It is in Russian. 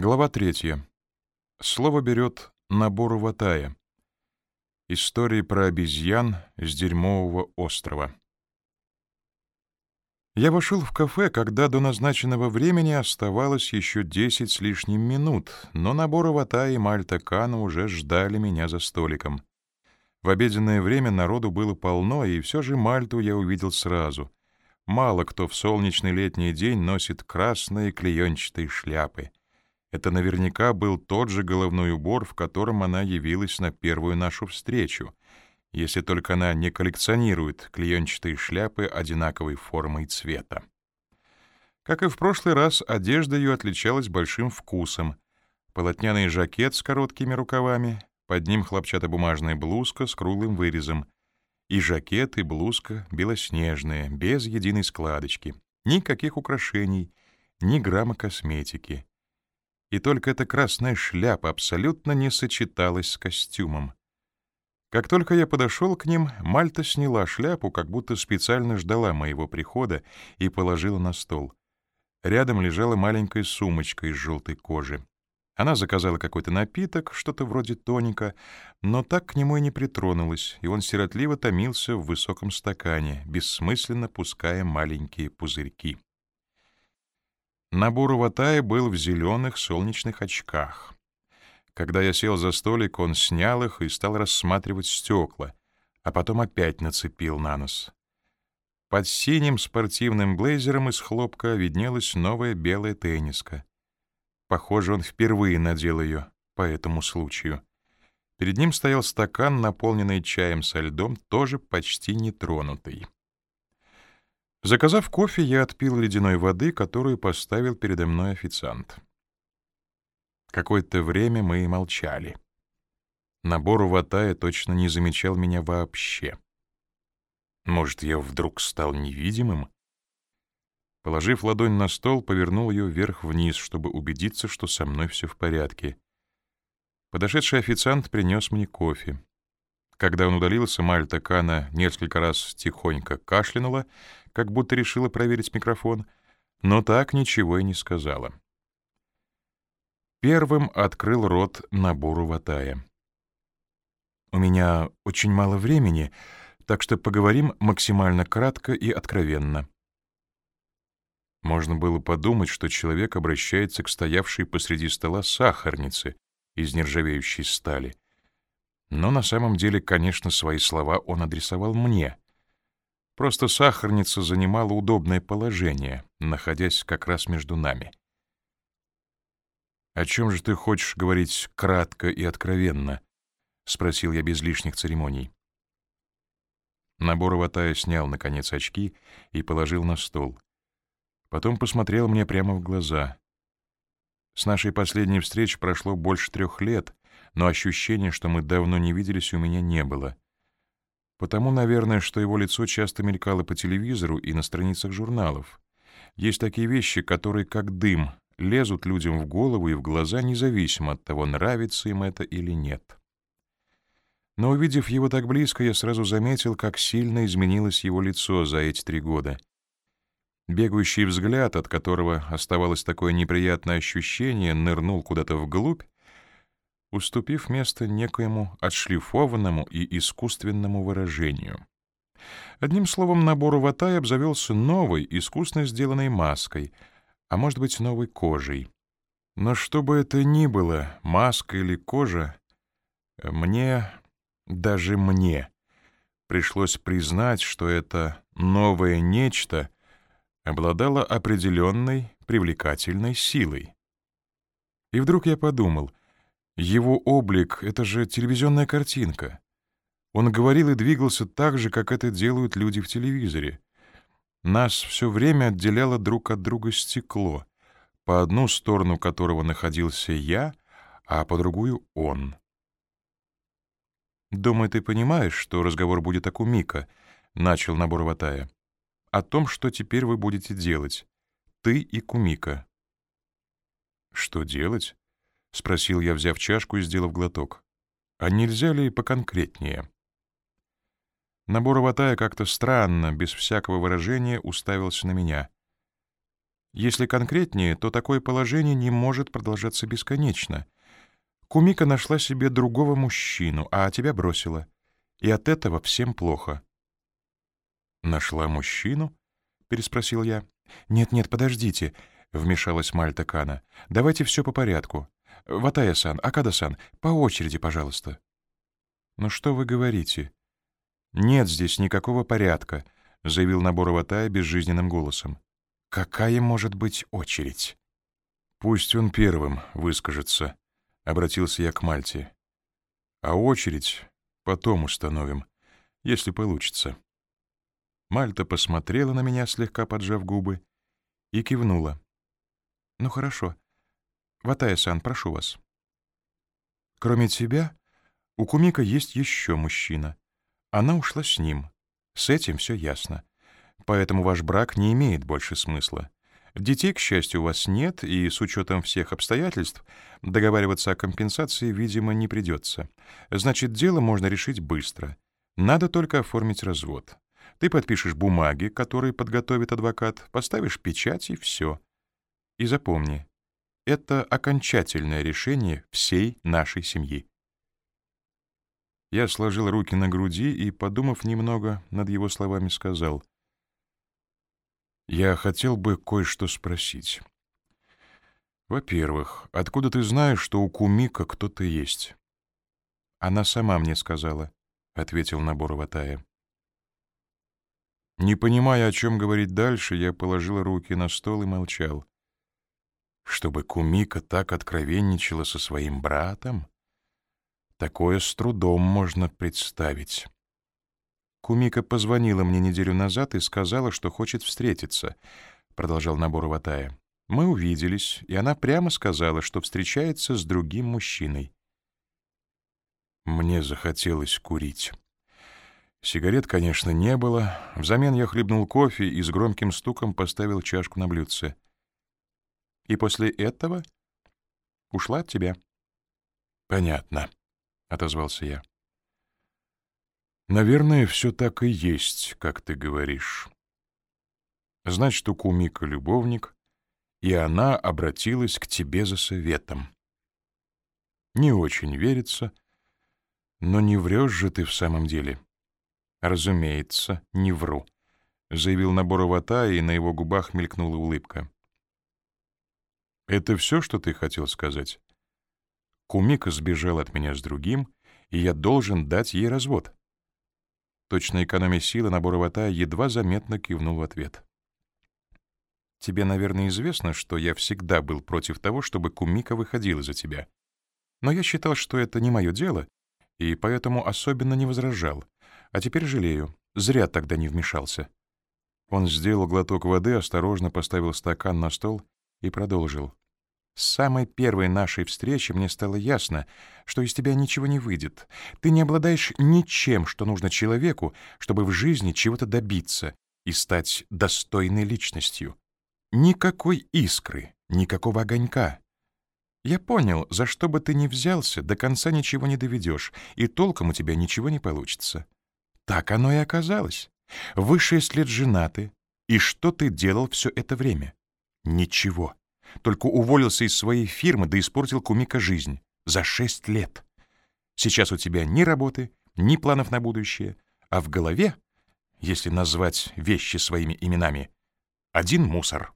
Глава третья. Слово берет набор Ватая. Истории про обезьян с дерьмового острова. Я вошел в кафе, когда до назначенного времени оставалось еще десять с лишним минут, но набор Ватая и Мальта Кана уже ждали меня за столиком. В обеденное время народу было полно, и все же Мальту я увидел сразу. Мало кто в солнечный летний день носит красные клеенчатые шляпы — это наверняка был тот же головной убор, в котором она явилась на первую нашу встречу, если только она не коллекционирует клеенчатые шляпы одинаковой формы и цвета. Как и в прошлый раз, одежда ее отличалась большим вкусом. Полотняный жакет с короткими рукавами, под ним хлопчатобумажная блузка с круглым вырезом. И жакет, и блузка белоснежные, без единой складочки. Никаких украшений, ни грамма косметики и только эта красная шляпа абсолютно не сочеталась с костюмом. Как только я подошел к ним, Мальта сняла шляпу, как будто специально ждала моего прихода, и положила на стол. Рядом лежала маленькая сумочка из желтой кожи. Она заказала какой-то напиток, что-то вроде тоника, но так к нему и не притронулась, и он сиротливо томился в высоком стакане, бессмысленно пуская маленькие пузырьки. Набор Ватая был в зеленых солнечных очках. Когда я сел за столик, он снял их и стал рассматривать стекла, а потом опять нацепил на нос. Под синим спортивным блейзером из хлопка виднелась новая белая тенниска. Похоже, он впервые надел ее по этому случаю. Перед ним стоял стакан, наполненный чаем со льдом, тоже почти нетронутый. Заказав кофе, я отпил ледяной воды, которую поставил передо мной официант. Какое-то время мы молчали. Набор Ватая точно не замечал меня вообще. Может, я вдруг стал невидимым? Положив ладонь на стол, повернул ее вверх-вниз, чтобы убедиться, что со мной все в порядке. Подошедший официант принес мне кофе. Когда он удалился, Мальта Кана несколько раз тихонько кашлянула, как будто решила проверить микрофон, но так ничего и не сказала. Первым открыл рот набору Ватая. «У меня очень мало времени, так что поговорим максимально кратко и откровенно». Можно было подумать, что человек обращается к стоявшей посреди стола сахарнице из нержавеющей стали — но на самом деле, конечно, свои слова он адресовал мне. Просто сахарница занимала удобное положение, находясь как раз между нами. «О чем же ты хочешь говорить кратко и откровенно?» — спросил я без лишних церемоний. Набор Ватая снял, наконец, очки и положил на стол. Потом посмотрел мне прямо в глаза. С нашей последней встречи прошло больше трех лет, но ощущения, что мы давно не виделись, у меня не было. Потому, наверное, что его лицо часто мелькало по телевизору и на страницах журналов. Есть такие вещи, которые, как дым, лезут людям в голову и в глаза, независимо от того, нравится им это или нет. Но увидев его так близко, я сразу заметил, как сильно изменилось его лицо за эти три года. Бегающий взгляд, от которого оставалось такое неприятное ощущение, нырнул куда-то вглубь, уступив место некоему отшлифованному и искусственному выражению. Одним словом, набор Ватай обзавелся новой, искусно сделанной маской, а может быть, новой кожей. Но что бы это ни было, маска или кожа, мне, даже мне, пришлось признать, что это новое нечто обладало определенной привлекательной силой. И вдруг я подумал, его облик — это же телевизионная картинка. Он говорил и двигался так же, как это делают люди в телевизоре. Нас все время отделяло друг от друга стекло, по одну сторону которого находился я, а по другую — он. «Думаю, ты понимаешь, что разговор будет о Кумика», — начал набор Ватая. «О том, что теперь вы будете делать. Ты и Кумика». «Что делать?» — спросил я, взяв чашку и сделав глоток. «А нельзя ли поконкретнее?» Набор Ватая как-то странно, без всякого выражения, уставился на меня. Если конкретнее, то такое положение не может продолжаться бесконечно. Кумика нашла себе другого мужчину, а тебя бросила. И от этого всем плохо. «Нашла мужчину?» — переспросил я. «Нет-нет, подождите», — вмешалась Мальта Кана. «Давайте все по порядку. Ватая-сан, Акада-сан, по очереди, пожалуйста». «Ну что вы говорите?» «Нет здесь никакого порядка», — заявил Набор Ватая безжизненным голосом. «Какая может быть очередь?» «Пусть он первым выскажется», — обратился я к Мальте. «А очередь потом установим, если получится». Мальта посмотрела на меня, слегка поджав губы, и кивнула. «Ну хорошо. Ватая-сан, прошу вас». «Кроме тебя, у Кумика есть еще мужчина. Она ушла с ним. С этим все ясно. Поэтому ваш брак не имеет больше смысла. Детей, к счастью, у вас нет, и с учетом всех обстоятельств договариваться о компенсации, видимо, не придется. Значит, дело можно решить быстро. Надо только оформить развод. Ты подпишешь бумаги, которые подготовит адвокат, поставишь печать и все. И запомни, это окончательное решение всей нашей семьи. Я сложил руки на груди и, подумав немного, над его словами сказал. «Я хотел бы кое-что спросить. Во-первых, откуда ты знаешь, что у Кумика кто-то есть?» «Она сама мне сказала», — ответил Набор Ватая. Не понимая, о чем говорить дальше, я положил руки на стол и молчал. Чтобы Кумика так откровенничала со своим братом? Такое с трудом можно представить. Кумика позвонила мне неделю назад и сказала, что хочет встретиться, продолжал набор Ватая. Мы увиделись, и она прямо сказала, что встречается с другим мужчиной. Мне захотелось курить. Сигарет, конечно, не было. Взамен я хлебнул кофе и с громким стуком поставил чашку на блюдце. И после этого ушла от тебя. Понятно, отозвался я. Наверное, все так и есть, как ты говоришь. Значит, у Кумика любовник, и она обратилась к тебе за советом. Не очень верится, но не врешь же ты в самом деле. «Разумеется, не вру», — заявил Наборовата, и на его губах мелькнула улыбка. «Это все, что ты хотел сказать?» Кумика сбежал от меня с другим, и я должен дать ей развод. Точно экономия силы Наборовата едва заметно кивнул в ответ. «Тебе, наверное, известно, что я всегда был против того, чтобы Кумика выходила за тебя. Но я считал, что это не мое дело, и поэтому особенно не возражал, а теперь жалею. Зря тогда не вмешался. Он сделал глоток воды, осторожно поставил стакан на стол и продолжил. С самой первой нашей встречи мне стало ясно, что из тебя ничего не выйдет. Ты не обладаешь ничем, что нужно человеку, чтобы в жизни чего-то добиться и стать достойной личностью. Никакой искры, никакого огонька. Я понял, за что бы ты ни взялся, до конца ничего не доведешь, и толком у тебя ничего не получится. Так оно и оказалось. Вы шесть лет женаты. И что ты делал все это время? Ничего. Только уволился из своей фирмы, да испортил Кумика жизнь. За шесть лет. Сейчас у тебя ни работы, ни планов на будущее, а в голове, если назвать вещи своими именами, один мусор.